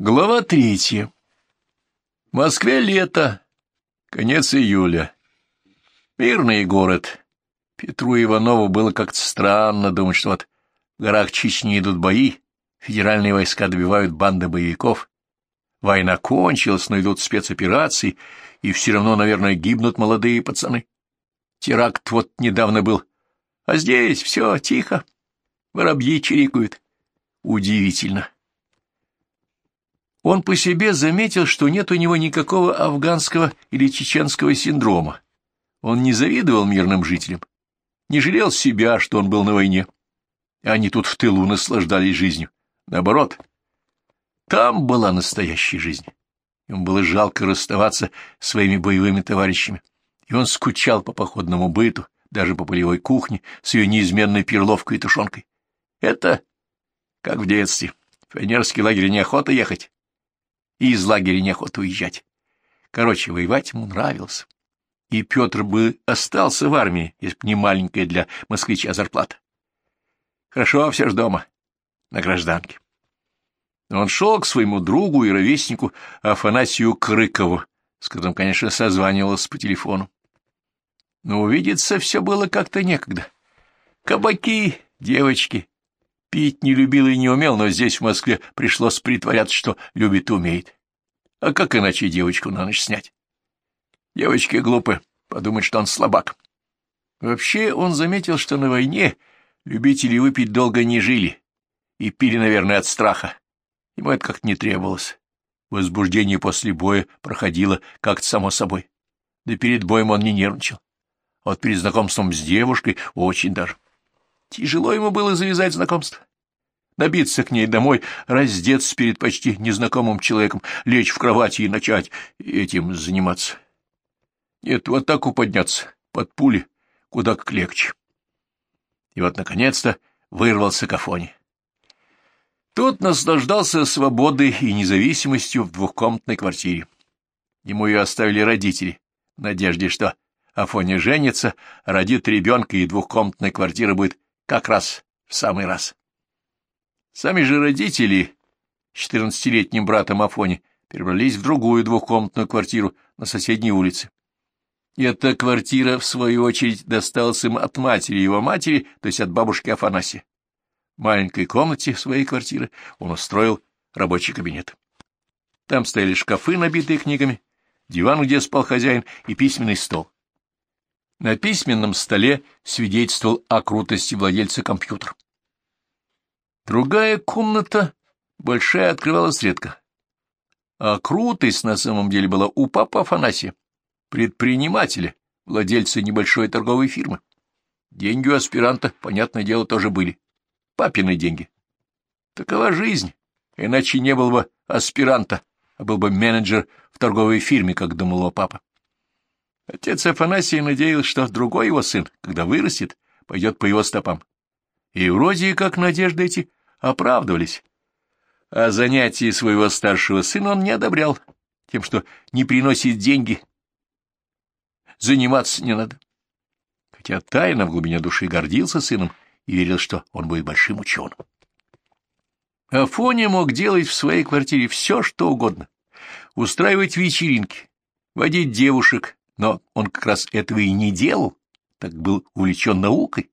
Глава третья. В Москве лето, конец июля. Мирный город. Петру Иванову было как-то странно думать, что вот в горах Чечни идут бои, федеральные войска добивают банды боевиков. Война кончилась, но идут спецоперации, и все равно, наверное, гибнут молодые пацаны. Теракт вот недавно был, а здесь все тихо, воробьи чирикают. Удивительно. Он по себе заметил, что нет у него никакого афганского или чеченского синдрома. Он не завидовал мирным жителям, не жалел себя, что он был на войне. Они тут в тылу наслаждались жизнью. Наоборот, там была настоящая жизнь. Ему было жалко расставаться с своими боевыми товарищами, и он скучал по походному быту, даже по полевой кухне с ее неизменной перловкой и тушенкой. Это как в детстве. В пионерский лагерь неохота ехать, и из лагеря неохота уезжать. Короче, воевать ему нравилось. И Петр бы остался в армии, если бы не маленькая для москвича зарплата. Хорошо, все ж дома, на гражданке. Он шел к своему другу и ровеснику Афанасию Крыкову, с которым, конечно, созванивался по телефону. Но увидеться все было как-то некогда. Кабаки, девочки, Пить не любил и не умел, но здесь, в Москве, пришлось притворяться, что любит и умеет. А как иначе девочку на ночь снять? Девочки глупы, подумать, что он слабак. Вообще он заметил, что на войне любители выпить долго не жили и пили, наверное, от страха. Ему это как-то не требовалось. Возбуждение после боя проходило как-то само собой. Да перед боем он не нервничал. А вот перед знакомством с девушкой очень даже. Тяжело ему было завязать знакомство. Набиться к ней домой, раздеться перед почти незнакомым человеком, лечь в кровати и начать этим заниматься. Нет, вот так подняться под пули куда как легче. И вот, наконец-то, вырвался к Афоне. Тот наслаждался свободой и независимостью в двухкомнатной квартире. Ему ее оставили родители, в надежде, что Афоня женится, родит ребенка, и двухкомнатная квартира будет как раз в самый раз. Сами же родители четырнадцатилетним братом Афони перебрались в другую двухкомнатную квартиру на соседней улице. И эта квартира, в свою очередь, досталась им от матери его матери, то есть от бабушки Афанасия. В маленькой комнате своей квартиры он устроил рабочий кабинет. Там стояли шкафы, набитые книгами, диван, где спал хозяин, и письменный стол. На письменном столе свидетельствовал о крутости владельца компьютера. Другая комната, большая, открывалась редко. А крутость на самом деле была у папы Афанасия, предпринимателя, владельца небольшой торговой фирмы. Деньги у аспиранта, понятное дело, тоже были. Папины деньги. Такова жизнь, иначе не был бы аспиранта, а был бы менеджер в торговой фирме, как думал его папа. Отец Афанасий надеялся, что другой его сын, когда вырастет, пойдет по его стопам. И вроде как надежды эти оправдывались. А занятия своего старшего сына он не одобрял, тем, что не приносит деньги. Заниматься не надо. Хотя тайно в глубине души гордился сыном и верил, что он будет большим ученым. Афоня мог делать в своей квартире все, что угодно. Устраивать вечеринки, водить девушек, но он как раз этого и не делал, так был увлечен наукой,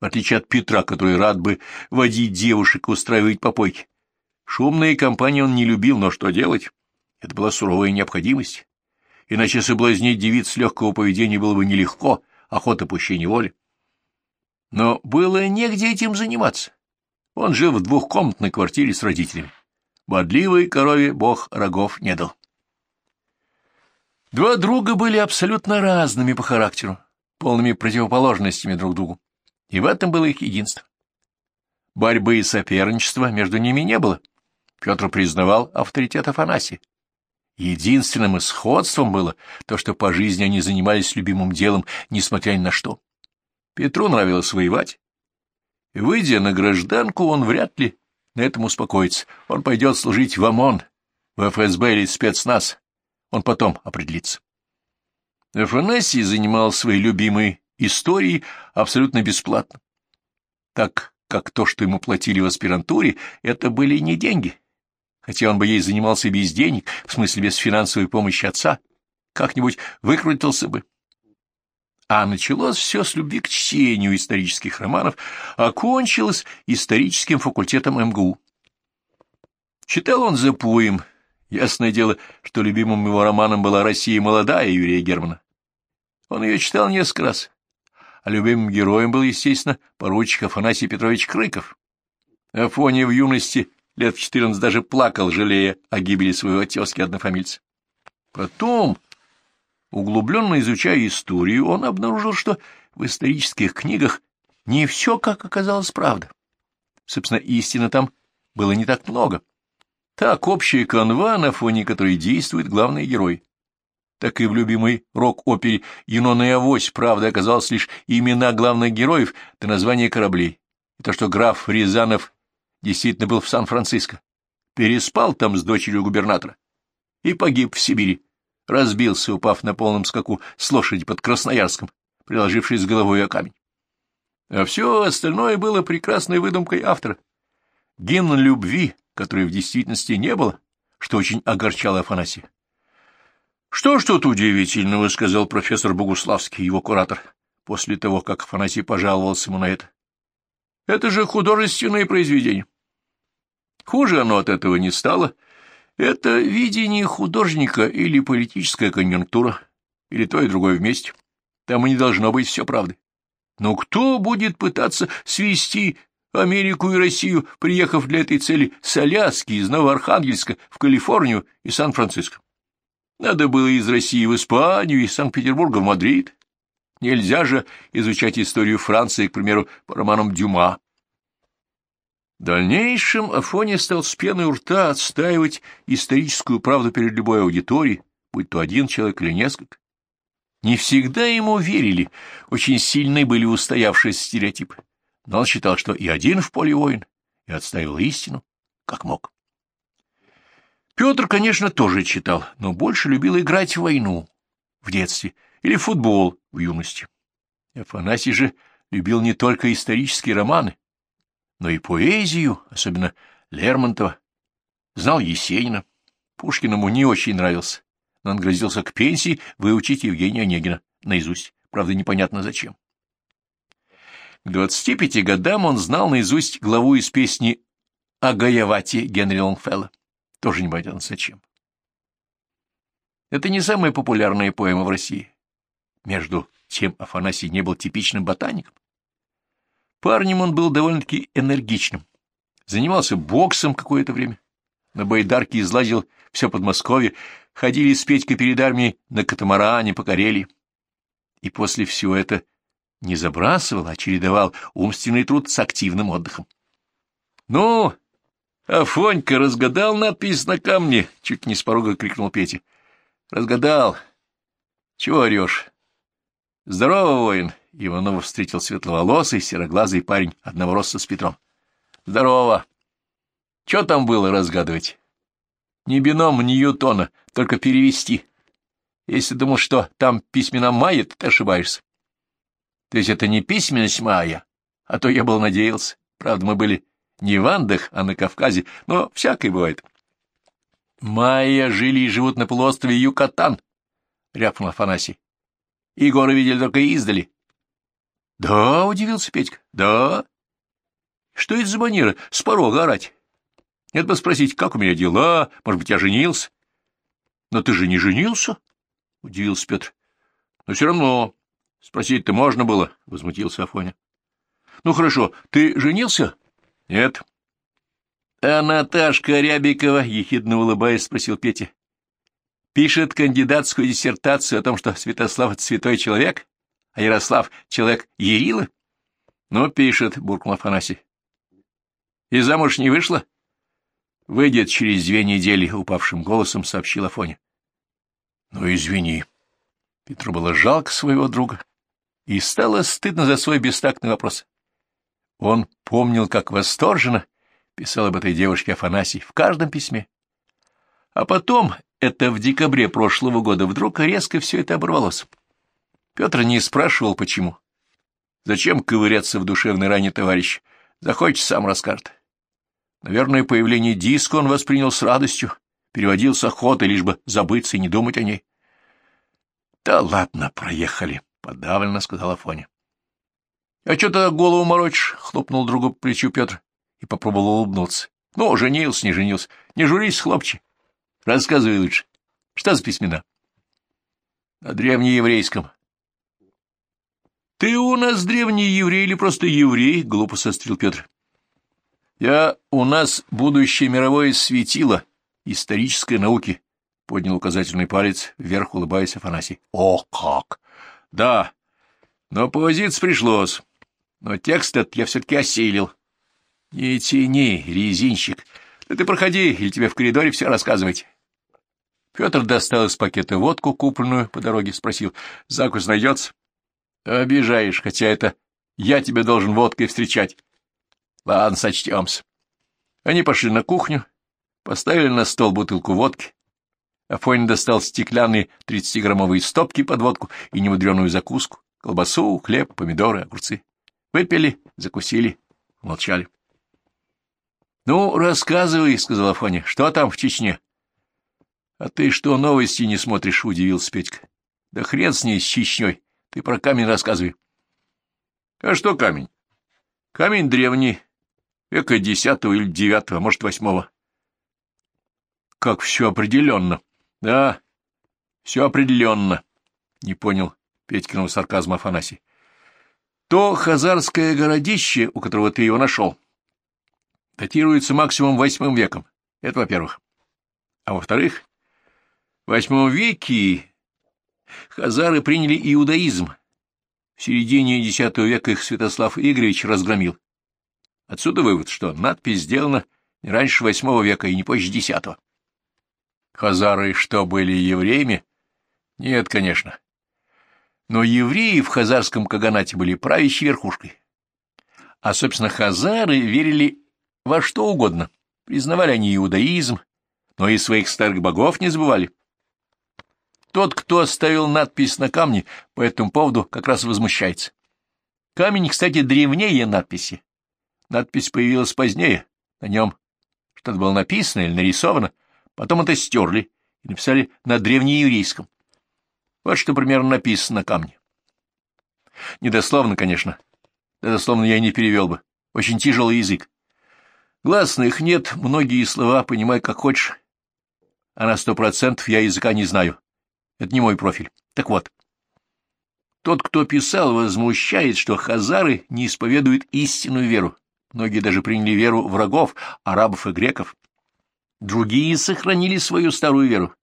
в отличие от Петра, который рад бы водить девушек и устраивать попойки. Шумные компании он не любил, но что делать? Это была суровая необходимость. Иначе соблазнить девиц легкого поведения было бы нелегко, охота пущей воли. Но было негде этим заниматься. Он жил в двухкомнатной квартире с родителями. Бодливой корове бог рогов не дал. Два друга были абсолютно разными по характеру, полными противоположностями друг другу, и в этом было их единство. Борьбы и соперничества между ними не было. Петр признавал авторитет Афанасия. Единственным исходством было то, что по жизни они занимались любимым делом, несмотря ни на что. Петру нравилось воевать. Выйдя на гражданку, он вряд ли на этом успокоится. Он пойдет служить в ОМОН, в ФСБ или спецназ, он потом определится. Афанасий занимал свои любимые истории абсолютно бесплатно, так как то, что ему платили в аспирантуре, это были не деньги, хотя он бы ей занимался без денег, в смысле без финансовой помощи отца, как-нибудь выкрутился бы. А началось все с любви к чтению исторических романов, а кончилось историческим факультетом МГУ. Читал он за поем. Ясное дело, что любимым его романом была «Россия молодая» Юрия Германа. Он ее читал несколько раз. А любимым героем был, естественно, поручик Афанасий Петрович Крыков. Афония в юности лет в четырнадцать даже плакал, жалея о гибели своего тезки-однофамильца. Потом, углубленно изучая историю, он обнаружил, что в исторических книгах не все, как оказалось, правда. Собственно, истины там было не так много. Так общая канва, на фоне которой действует главный герой. Так и в любимой рок-опере «Юнона и Авось» правда оказалось лишь имена главных героев да названия кораблей. И то, что граф Рязанов действительно был в Сан-Франциско. Переспал там с дочерью губернатора и погиб в Сибири. Разбился, упав на полном скаку с лошади под Красноярском, приложившись головой о камень. А все остальное было прекрасной выдумкой автора. Гимн любви, которой в действительности не было, что очень огорчало Афанасия. — Что ж тут удивительного, — сказал профессор Богуславский, его куратор, после того, как Афанасий пожаловался ему на это. — Это же художественное произведение. Хуже оно от этого не стало. Это видение художника или политическая конъюнктура, или то и другое вместе. Там и не должно быть все правды. Но кто будет пытаться свести Америку и Россию, приехав для этой цели с Аляски, из Новоархангельска в Калифорнию и Сан-Франциско. Надо было из России в Испанию, из Санкт-Петербурга в Мадрид. Нельзя же изучать историю Франции, к примеру, по романам Дюма. В дальнейшем Афоня стал с пеной у рта отстаивать историческую правду перед любой аудиторией, будь то один человек или несколько. Не всегда ему верили, очень сильны были устоявшиеся стереотипы но он считал, что и один в поле воин, и отстаивал истину, как мог. Петр, конечно, тоже читал, но больше любил играть в войну в детстве или в футбол в юности. Афанасий же любил не только исторические романы, но и поэзию, особенно Лермонтова, знал Есенина. Пушкин ему не очень нравился, но он грозился к пенсии выучить Евгения Онегина наизусть, правда, непонятно зачем. К двадцати пяти годам он знал наизусть главу из песни о Гаявате Генри Лонгфелла. Тоже не понятно зачем. Это не самая популярная поэма в России. Между тем Афанасий не был типичным ботаником. Парнем он был довольно-таки энергичным. Занимался боксом какое-то время. На байдарке излазил все Подмосковье, ходили с Петькой перед армией на катамаране по Карелии. И после всего это не забрасывал, а чередовал умственный труд с активным отдыхом. — Ну, Афонька разгадал надпись на камне? — чуть не с порога крикнул Петя. — Разгадал. Чего орешь? — Здорово, воин! — Иванова встретил светловолосый, сероглазый парень одного роста с Петром. — Здорово! Что там было разгадывать? Ни бином, Ньютона, только перевести. Если думал, что там письмена Майя, то ты ошибаешься. То есть это не письменность моя, а то я был надеялся. Правда, мы были не в Андах, а на Кавказе, но всякое бывает. Майя жили и живут на полуострове Юкатан, — рявкнул Афанасий. И горы видели только издали. — Да, — удивился Петька, — да. Что это за манера с порога орать? Нет бы спросить, как у меня дела, может быть, я женился? — Но ты же не женился? — удивился Петр. — Но все равно Спросить-то можно было, — возмутился Афоня. — Ну, хорошо, ты женился? — Нет. — А Наташка Рябикова, — ехидно улыбаясь, спросил Петя, — пишет кандидатскую диссертацию о том, что Святослав — святой человек, а Ярослав — человек Ярила? — Ну, пишет, — буркнул Афанасий. — И замуж не вышла? — Выйдет через две недели, — упавшим голосом сообщил Афоня. — Ну, извини. Петру было жалко своего друга и стало стыдно за свой бестактный вопрос. Он помнил, как восторженно писал об этой девушке Афанасий в каждом письме. А потом, это в декабре прошлого года, вдруг резко все это оборвалось. Петр не спрашивал, почему. Зачем ковыряться в душевной ране товарищ? Захочет, сам расскажет. Наверное, появление диска он воспринял с радостью, переводил с охоты, лишь бы забыться и не думать о ней. — Да ладно, проехали, — подавленно сказала Фоня. — А что ты голову морочишь? — хлопнул другу по плечу Петр и попробовал улыбнуться. — Ну, женился, не женился. Не журись, хлопче. Рассказывай лучше. Что за письмена? — На древнееврейском. — Ты у нас древний еврей или просто еврей? — глупо сострил Петр. — Я у нас будущее мировое светило исторической науки, — поднял указательный палец вверх, улыбаясь Афанасий. — О, как! — Да, но повозиться пришлось. Но текст этот я все-таки осилил. — Не тяни, резинщик. Да ты проходи, или тебе в коридоре все рассказывать. Петр достал из пакета водку, купленную по дороге, спросил. — Закус найдется? — Обижаешь, хотя это я тебе должен водкой встречать. — Ладно, сочтемся. Они пошли на кухню, поставили на стол бутылку водки. Афонин достал стеклянные тридцатиграммовые стопки под водку и немудреную закуску, колбасу, хлеб, помидоры, огурцы. Выпили, закусили, молчали. — Ну, рассказывай, — сказала Афоня, — что там в Чечне? — А ты что, новости не смотришь? — удивился Петька. — Да хрен с ней, с Чечней. Ты про камень рассказывай. — А что камень? — Камень древний, века десятого или девятого, может, восьмого. — Как все определенно. — Да, все определенно, — не понял Петькиного сарказма Афанасий. То хазарское городище, у которого ты его нашел, датируется максимум восьмым веком. Это во-первых. А во-вторых, в восьмом веке хазары приняли иудаизм. В середине X века их Святослав Игоревич разгромил. Отсюда вывод, что надпись сделана не раньше восьмого века и не позже десятого. Хазары что, были евреями? Нет, конечно. Но евреи в хазарском каганате были правящей верхушкой. А, собственно, хазары верили во что угодно. Признавали они иудаизм, но и своих старых богов не забывали. Тот, кто оставил надпись на камне, по этому поводу как раз возмущается. Камень, кстати, древнее надписи. Надпись появилась позднее, на нем что-то было написано или нарисовано, потом это стерли и написали на древнееврейском. Вот что примерно написано на камне. Недословно, конечно. Недословно я не перевел бы. Очень тяжелый язык. Гласных нет, многие слова понимай как хочешь, а на сто процентов я языка не знаю. Это не мой профиль. Так вот, тот, кто писал, возмущает, что хазары не исповедуют истинную веру. Многие даже приняли веру врагов, арабов и греков. Другие сохранили свою старую веру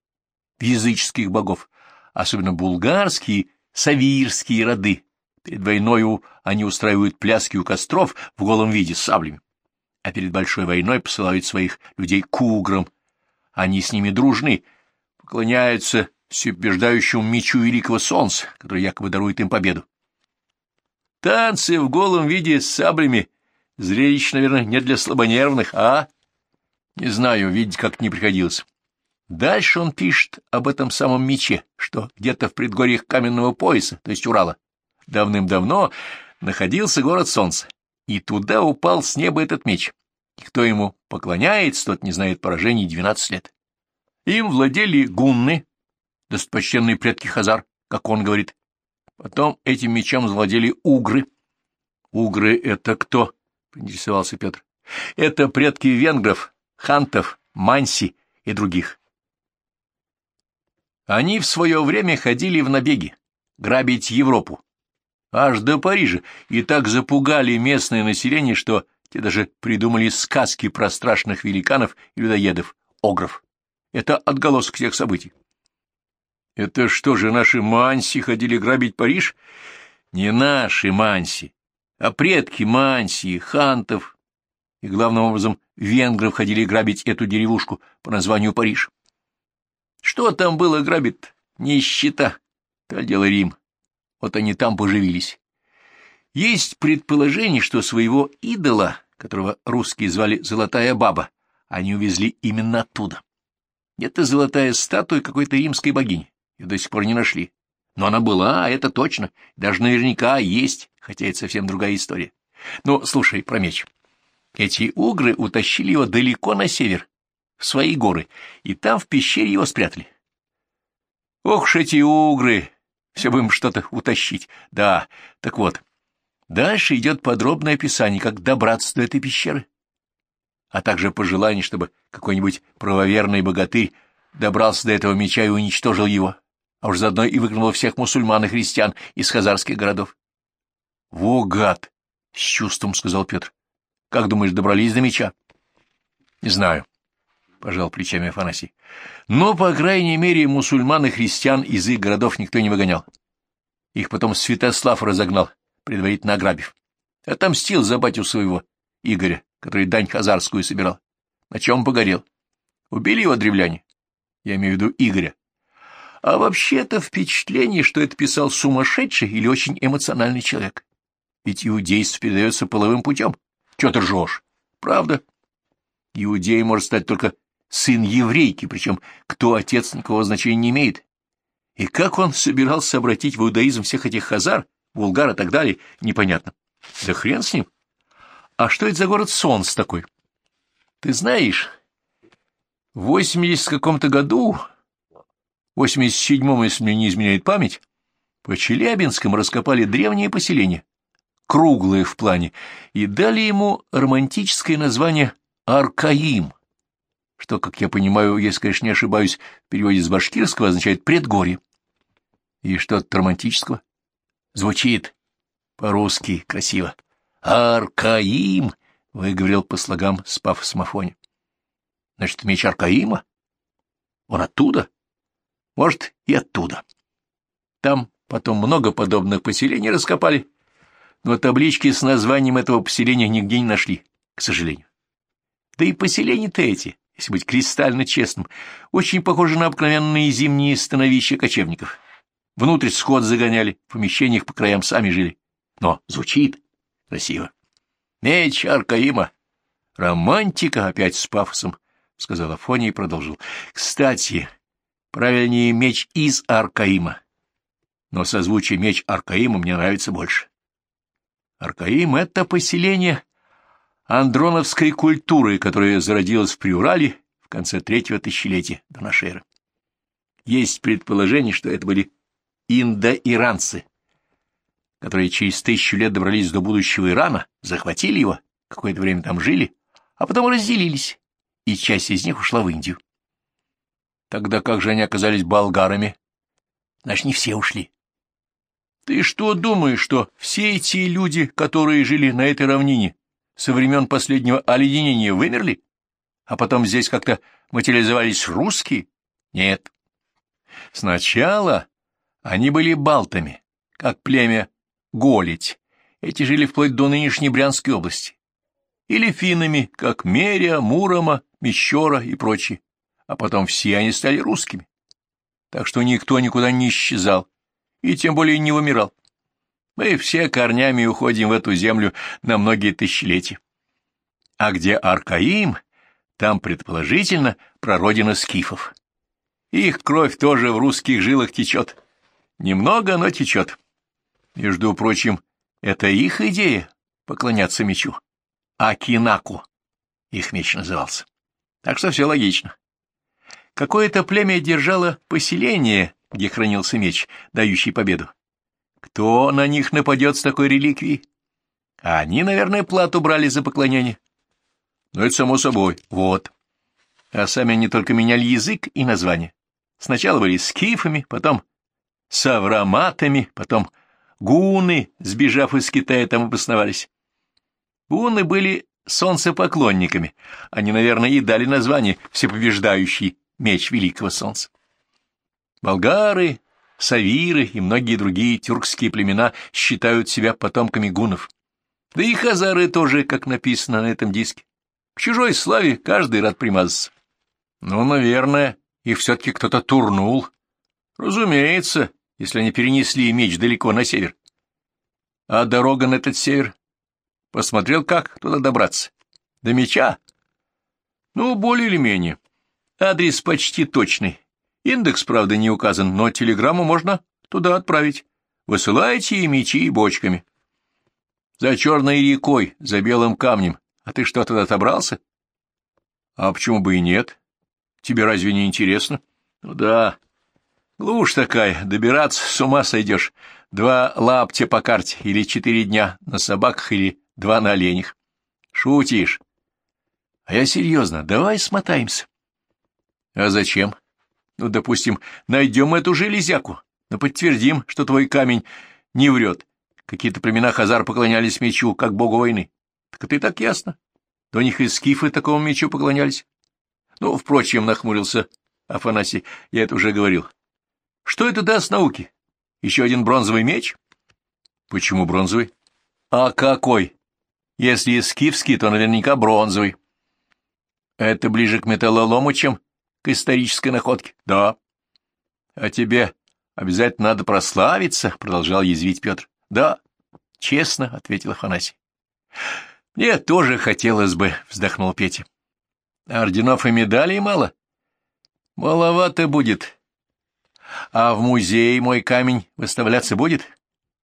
в языческих богов особенно булгарские, савирские роды. Перед войною они устраивают пляски у костров в голом виде с саблями, а перед большой войной посылают своих людей к уграм. Они с ними дружны, поклоняются всеубеждающему мечу великого солнца, который якобы дарует им победу. Танцы в голом виде с саблями — зрелище, наверное, не для слабонервных, а? Не знаю, видеть как не приходилось. Дальше он пишет об этом самом мече, что где-то в предгорьях каменного пояса, то есть Урала, давным-давно находился город Солнца, и туда упал с неба этот меч. И кто ему поклоняется, тот не знает поражений двенадцать лет. Им владели гунны, достопочтенные предки Хазар, как он говорит. Потом этим мечом владели угры. Угры — это кто? — поинтересовался Петр. — Это предки венгров, хантов, манси и других. Они в свое время ходили в набеги, грабить Европу, аж до Парижа, и так запугали местное население, что те даже придумали сказки про страшных великанов и людоедов, огров. Это отголосок тех событий. Это что же, наши манси ходили грабить Париж? Не наши манси, а предки манси, хантов и, главным образом, венгров ходили грабить эту деревушку по названию Париж. Что там было грабит? Нищета. То дело Рим. Вот они там поживились. Есть предположение, что своего идола, которого русские звали «Золотая баба», они увезли именно оттуда. Это золотая статуя какой-то римской богини. Ее до сих пор не нашли. Но она была, это точно. Даже наверняка есть, хотя это совсем другая история. Ну, слушай, про меч. Эти угры утащили его далеко на север, в свои горы, и там в пещере его спрятали. Ох уж эти угры! Все им что-то утащить. Да, так вот, дальше идет подробное описание, как добраться до этой пещеры, а также пожелание, чтобы какой-нибудь правоверный богатырь добрался до этого меча и уничтожил его, а уж заодно и выгнал всех мусульман и христиан из хазарских городов. — Во, гад! — с чувством сказал Петр. — Как думаешь, добрались до меча? — Не знаю, — пожал плечами Афанасий. — Но, по крайней мере, мусульман и христиан из их городов никто не выгонял. Их потом Святослав разогнал, предварительно ограбив. Отомстил за батю своего, Игоря, который дань хазарскую собирал. На чем погорел? Убили его древляне? Я имею в виду Игоря. А вообще-то впечатление, что это писал сумасшедший или очень эмоциональный человек. Ведь иудейство передается половым путем. Чего ты ржешь? Правда? Иудей может стать только сын еврейки, причем кто отец никакого значения не имеет. И как он собирался обратить в иудаизм всех этих хазар, булгар и так далее, непонятно. Да хрен с ним. А что это за город Солнц такой? Ты знаешь, в 80 каком-то году, в 87-м, если мне не изменяет память, по Челябинском раскопали древнее поселение, круглое в плане, и дали ему романтическое название Аркаим, что, как я понимаю, если, конечно, не ошибаюсь, в переводе с башкирского означает «предгорье». И что от романтического? Звучит по-русски красиво. «Аркаим», — выговорил по слогам с пафосом Афоня. Значит, меч Аркаима? Он оттуда? Может, и оттуда. Там потом много подобных поселений раскопали, но таблички с названием этого поселения нигде не нашли, к сожалению. Да и поселения-то эти, если быть кристально честным, очень похожи на обыкновенные зимние становища кочевников. Внутрь сход загоняли, в помещениях по краям сами жили. Но звучит красиво. Меч Аркаима. Романтика опять с пафосом — сказал Афоня и продолжил. — Кстати, правильнее меч из Аркаима. Но созвучие меч Аркаима мне нравится больше. Аркаим — это поселение андроновской культуры, которая зародилась в Приурале в конце третьего тысячелетия до нашей эры. Есть предположение, что это были индоиранцы, которые через тысячу лет добрались до будущего Ирана, захватили его, какое-то время там жили, а потом разделились и часть из них ушла в Индию. Тогда как же они оказались болгарами? Значит, не все ушли. Ты что думаешь, что все эти люди, которые жили на этой равнине со времен последнего оледенения, вымерли? А потом здесь как-то материализовались русские? Нет. Сначала они были балтами, как племя Голить. Эти жили вплоть до нынешней Брянской области. Или финнами, как Мерия, Мурома, Мещера и прочие, а потом все они стали русскими. Так что никто никуда не исчезал, и тем более не вымирал. Мы все корнями уходим в эту землю на многие тысячелетия. А где Аркаим, там, предположительно, прародина скифов. Их кровь тоже в русских жилах течет. Немного, но течет. Между прочим, это их идея — поклоняться мечу. Акинаку их меч назывался. Так что все логично. Какое-то племя держало поселение, где хранился меч, дающий победу. Кто на них нападет с такой реликвией? Они, наверное, плату брали за поклонение. Но это само собой. Вот. А сами они только меняли язык и название. Сначала были скифами, потом савраматами, потом гуны, сбежав из Китая, там обосновались. Гуны были солнцепоклонниками. Они, наверное, и дали название «Всеповеждающий меч Великого Солнца». Болгары, савиры и многие другие тюркские племена считают себя потомками гунов. Да и хазары тоже, как написано на этом диске. К чужой славе каждый рад примазаться. Ну, наверное, их все-таки кто-то турнул. Разумеется, если они перенесли меч далеко на север. А дорога на этот север Посмотрел, как туда добраться. До меча? Ну, более или менее. Адрес почти точный. Индекс, правда, не указан, но телеграмму можно туда отправить. Высылайте и мечи, и бочками. За черной рекой, за белым камнем, А ты что, туда отобрался? А почему бы и нет? Тебе разве не интересно? Ну да. Глушь такая, добираться с ума сойдешь. Два лаптя по карте или четыре дня на собаках или два на оленях. Шутишь. А я серьезно, давай смотаемся. А зачем? Ну, допустим, найдем эту железяку, но подтвердим, что твой камень не врет. Какие-то племена Хазар поклонялись мечу, как богу войны. Так это и так ясно. До них и скифы такому мечу поклонялись. Ну, впрочем, нахмурился Афанасий, я это уже говорил. Что это даст науке? Еще один бронзовый меч? Почему бронзовый? А какой? Если скифский, то наверняка бронзовый. Это ближе к металлолому, чем к исторической находке. Да. А тебе обязательно надо прославиться, продолжал язвить Петр. Да, честно, ответил Афанасий. Мне тоже хотелось бы, вздохнул Петя. Орденов и медалей мало? Маловато будет. А в музее мой камень выставляться будет?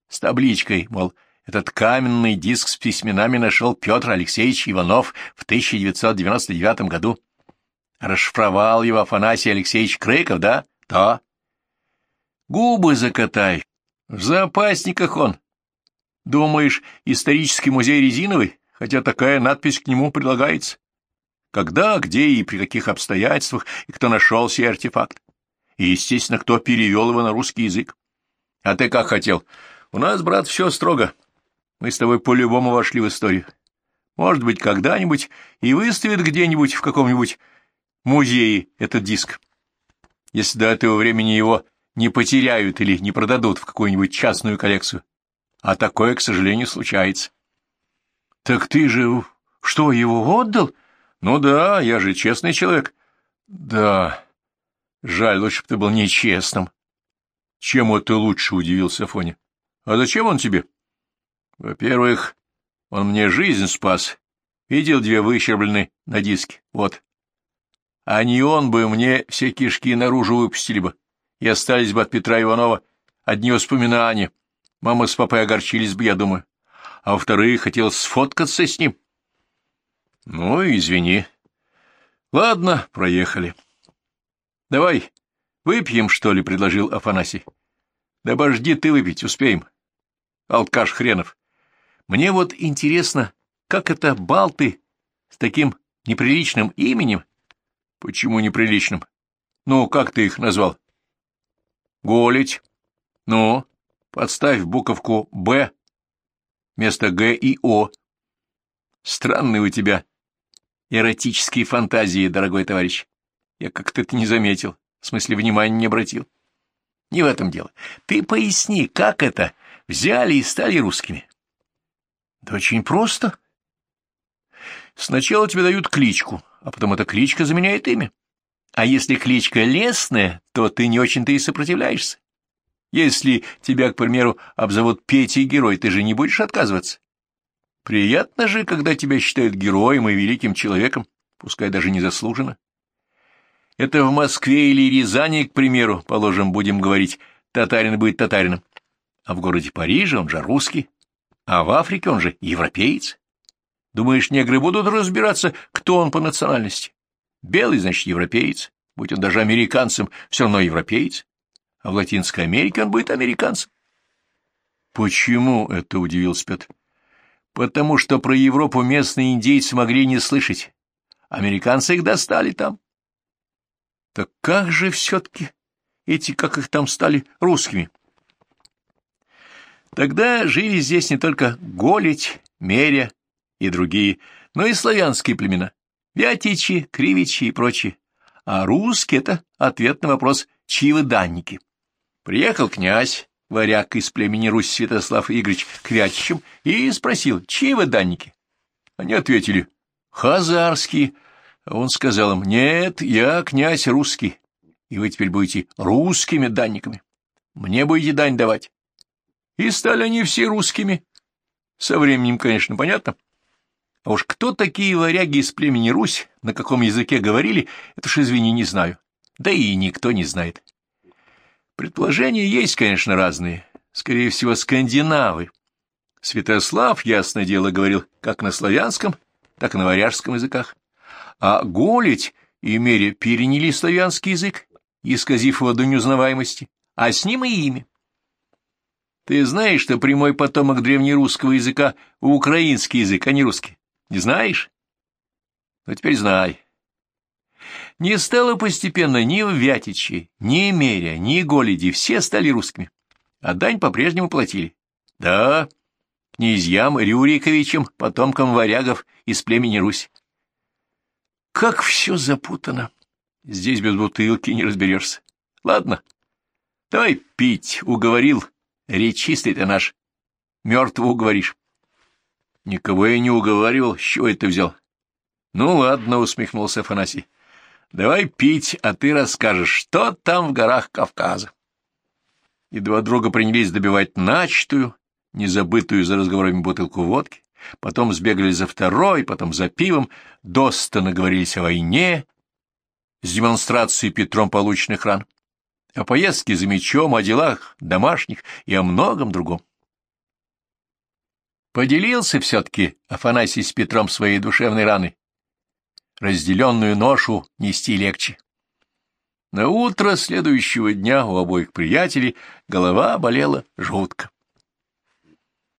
С табличкой, мол, этот каменный диск с письменами нашел Петр Алексеевич Иванов в 1999 году. Расшифровал его Афанасий Алексеевич Крыков, да? Да. Губы закатай. В запасниках он. Думаешь, исторический музей резиновый, хотя такая надпись к нему прилагается? Когда, где и при каких обстоятельствах, и кто нашел сей артефакт? И, естественно, кто перевел его на русский язык. А ты как хотел? У нас, брат, все строго. Мы с тобой по-любому вошли в историю. Может быть, когда-нибудь и выставят где-нибудь в каком-нибудь музее этот диск. Если до этого времени его не потеряют или не продадут в какую-нибудь частную коллекцию. А такое, к сожалению, случается. — Так ты же что, его отдал? — Ну да, я же честный человек. — Да, жаль, лучше бы ты был нечестным. — Чем ты лучше, — удивился Фоня. — А зачем он тебе? — Во-первых, он мне жизнь спас. Видел две выщербленные на диске, вот. А не он бы мне все кишки наружу выпустили бы и остались бы от Петра Иванова одни воспоминания. Мама с папой огорчились бы, я думаю. А во-вторых, хотел сфоткаться с ним. Ну, извини. Ладно, проехали. Давай выпьем, что ли, — предложил Афанасий. Да обожди ты выпить, успеем. Алкаш хренов. Мне вот интересно, как это балты с таким неприличным именем? Почему неприличным? Ну, как ты их назвал? Голить. Ну, подставь буковку «Б» вместо «Г» и «О». Странные у тебя эротические фантазии, дорогой товарищ. Я как-то это не заметил, в смысле внимания не обратил. Не в этом дело. Ты поясни, как это взяли и стали русскими? Да очень просто. Сначала тебе дают кличку, а потом эта кличка заменяет имя. А если кличка лесная, то ты не очень-то и сопротивляешься. Если тебя, к примеру, обзовут Петей Герой, ты же не будешь отказываться. Приятно же, когда тебя считают героем и великим человеком, пускай даже незаслуженно. Это в Москве или Рязани, к примеру, положим, будем говорить, татарин будет татарином. А в городе Париже он же русский, а в Африке он же европеец. Думаешь, негры будут разбираться, кто он по национальности? Белый, значит, европеец. Будь он даже американцем, все равно европеец. А в Латинской Америке он будет американцем. Почему это удивился Петр? Потому что про Европу местные индейцы могли не слышать. Американцы их достали там. Так как же все-таки эти, как их там стали, русскими? Тогда жили здесь не только Голить, Меря и другие, но и славянские племена. Вятичи, Кривичи и прочие. А русские — это ответ на вопрос, чьи вы данники. Приехал князь, варяг из племени Русь Святослав Игоревич к Вятичам и спросил, чьи вы данники? Они ответили, хазарские. Он сказал им, нет, я князь русский, и вы теперь будете русскими данниками. Мне будете дань давать. И стали они все русскими. Со временем, конечно, понятно. А уж кто такие варяги из племени Русь, на каком языке говорили, это уж, извини, не знаю. Да и никто не знает. Предположения есть, конечно, разные. Скорее всего, скандинавы. Святослав, ясное дело, говорил как на славянском, так и на варяжском языках. А голить и мере переняли славянский язык, исказив его до неузнаваемости, а с ним и имя. Ты знаешь, что прямой потомок древнерусского языка — украинский язык, а не русский? Не знаешь? Ну, теперь знай. Не стало постепенно ни Вятичи, ни Меря, ни Голеди, все стали русскими, а дань по-прежнему платили. Да, князьям Рюриковичам, потомкам варягов из племени Русь. Как все запутано. Здесь без бутылки не разберешься. Ладно, давай пить, уговорил. Речистый ты наш. Мертвого уговоришь. Никого я не уговаривал, с чего это взял? Ну ладно, усмехнулся Афанасий. Давай пить, а ты расскажешь, что там в горах Кавказа. И два друга принялись добивать начатую, незабытую за разговорами бутылку водки, потом сбегали за второй, потом за пивом, доста наговорились о войне, с демонстрацией Петром полученных ран, о поездке за мечом, о делах домашних и о многом другом. Поделился все-таки Афанасий с Петром своей душевной раной. Разделенную ношу нести легче. На утро следующего дня у обоих приятелей голова болела жутко.